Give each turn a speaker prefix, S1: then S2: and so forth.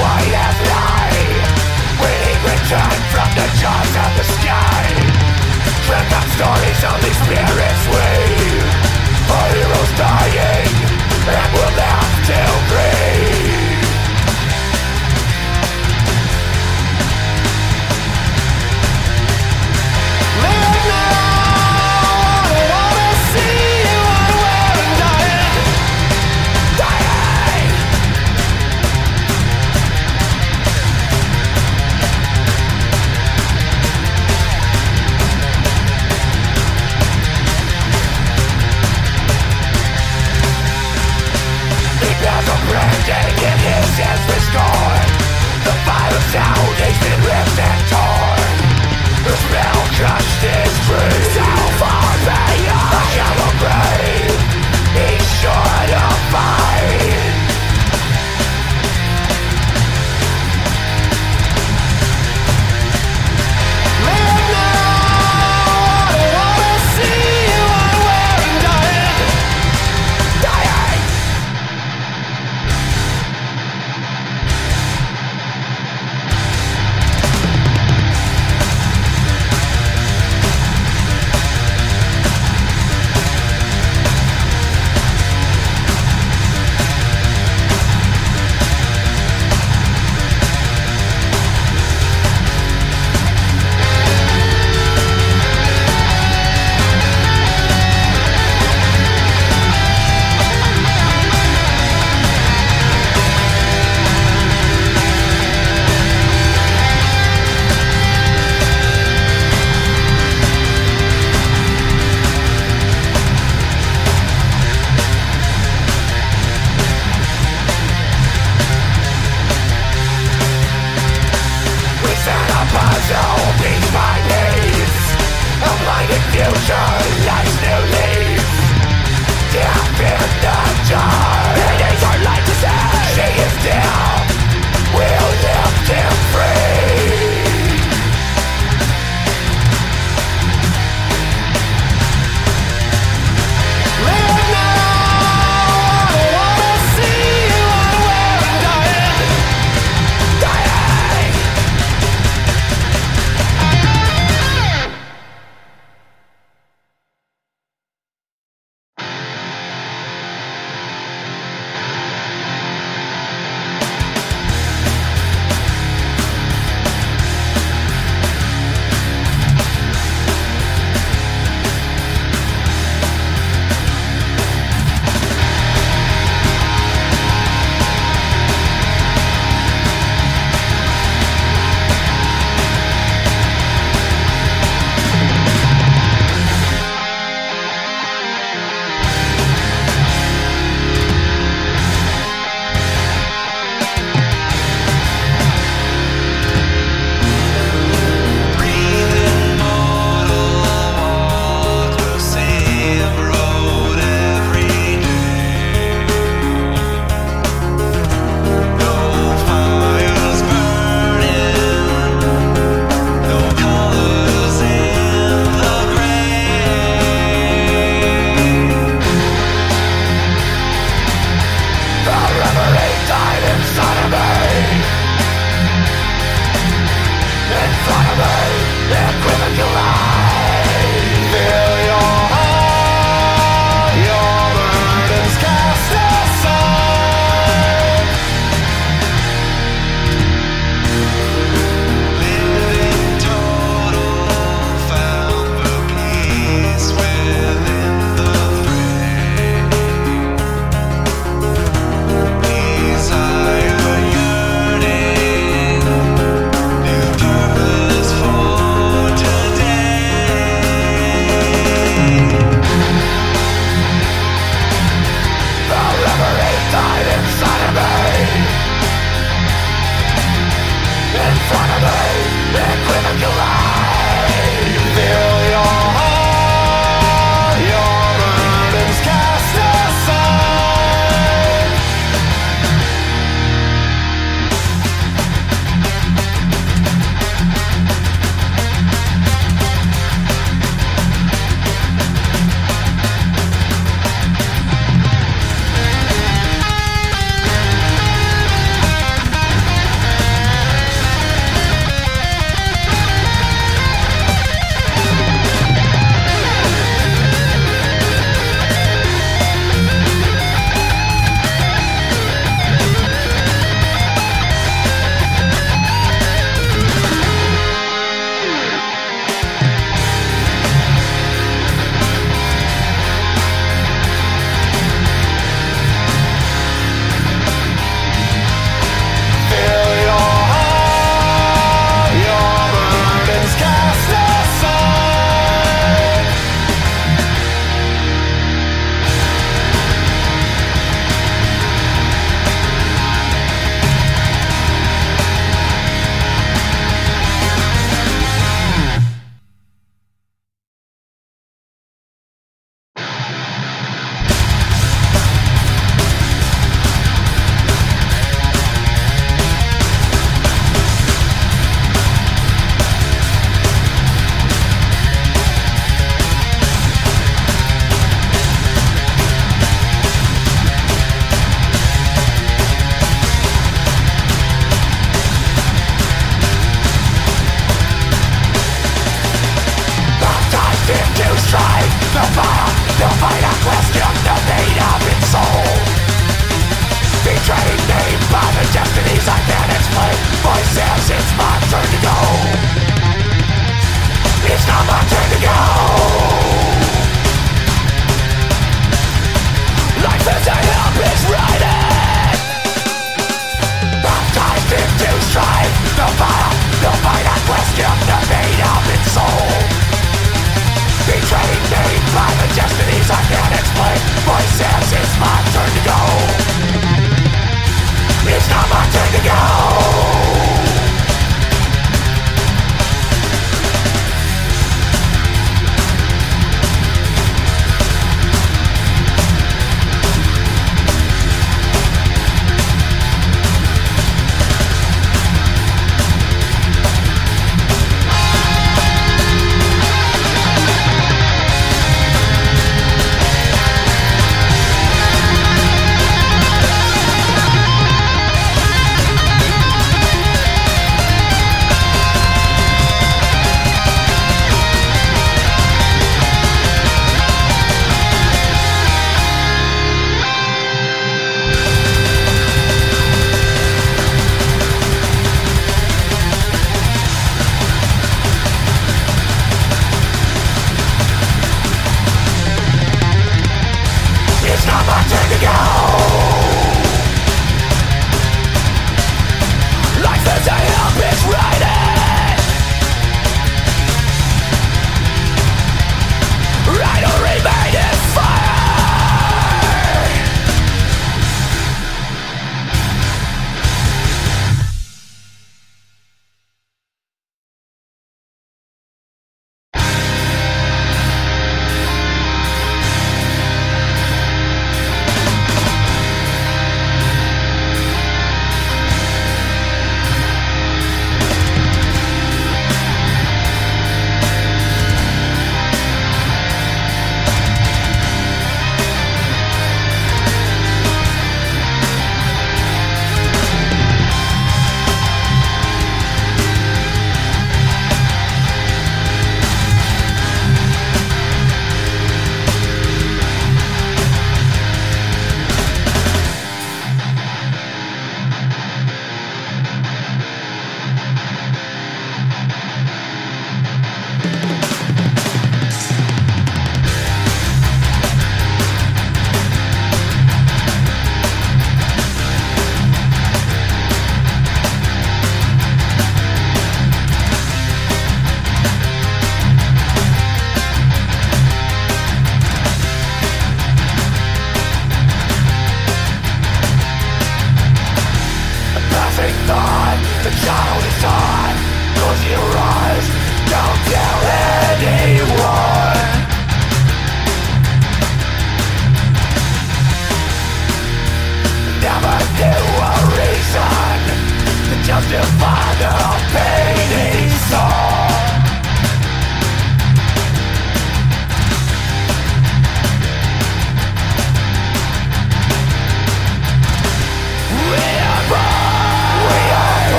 S1: white Waiting return from the jaws of the sky stories spirits Our heroes dying And we'll live to grieve face. die